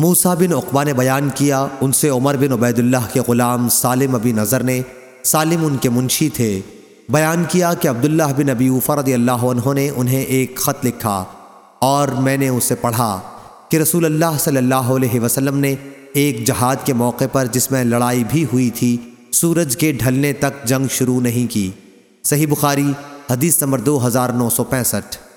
موسا بن اقوا نے بیان کیا، ان سے عمر بن عبید اللہ کے غلام سالم ابی نظر نے، سالم ان کے منشی تھے۔ بیان کیا کہ عبداللہ بن ابی رضی اللہ عنہ نے انہیں ایک خط لکھا اور میں نے اسے پڑھا کہ رسول اللہ صلی اللہ علیہ وسلم نے ایک جہاد کے موقع پر جس میں لڑائی بھی ہوئی تھی، سورج کے ڈھلنے تک جنگ شروع نہیں کی۔ صحیح بخاری، حدیث نمبر دو ہزار نو سو پینسٹھ۔